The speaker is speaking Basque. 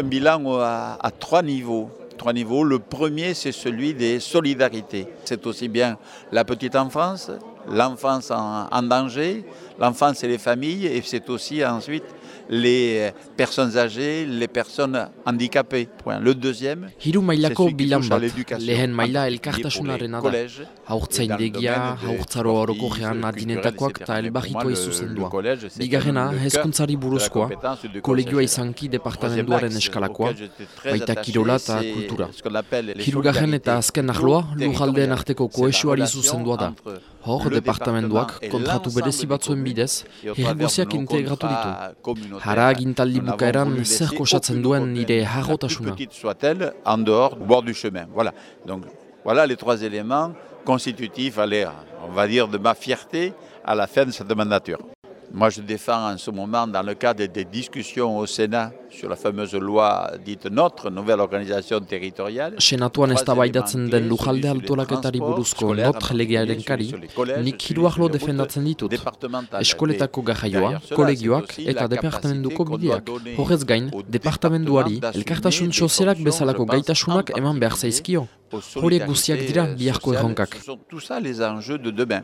un bilan à, trois niveaux. Le premier, c'est celui des solidarités. C'est aussi bien la petite enfance, l'enfance en, en danger, l'enfance et les familles, et c'est aussi ensuite les personnes âgées, les personnes handicapées. Le deuxième, Hiru mailako bilan bat, lehen maila en elkartasunarena da. collège, Haurtzaindegia, haurtzaro orokorrean adinetakoak eta elbarritoa izuzendua. Bigarrena, hezkuntzari buruzkoa, kolegioa izanki departamentuaren eskalakoa, baita kirola eta kultura. Hirugarren eta azken ahloa, lujaldeen arteko koesioari zuzendua da. Hor, departamentuak kontratu berezi batzuen bidez, herrigoziak integratu ditu. Hara agintaldi bukaeran zer kosatzen duen nire soit-elle, en dehors, bord du chemin. Voilà. Donc, voilà les trois éléments constitutifs, on va dire, de ma fierté à la fin de cette mandature. Moi, je défends en ce moment, dans le cadre des discussions au Sénat sur la fameuse loi dite NOTRe, nouvelle organisation territoriale. Senatuan eztabaidatzen den lujalde altolaketari buruzko not legearen kari, nik hiru arlo defendatzen ditut. Eskoletako garraioa, kolegioak eta departamentuko bideak. Horrez gain, departamentuari elkartasun sozialak bezalako gaitasunak eman behar zaizkio. Horiek guztiak dira biharko erronkak. Tout ça les enjeux de demain.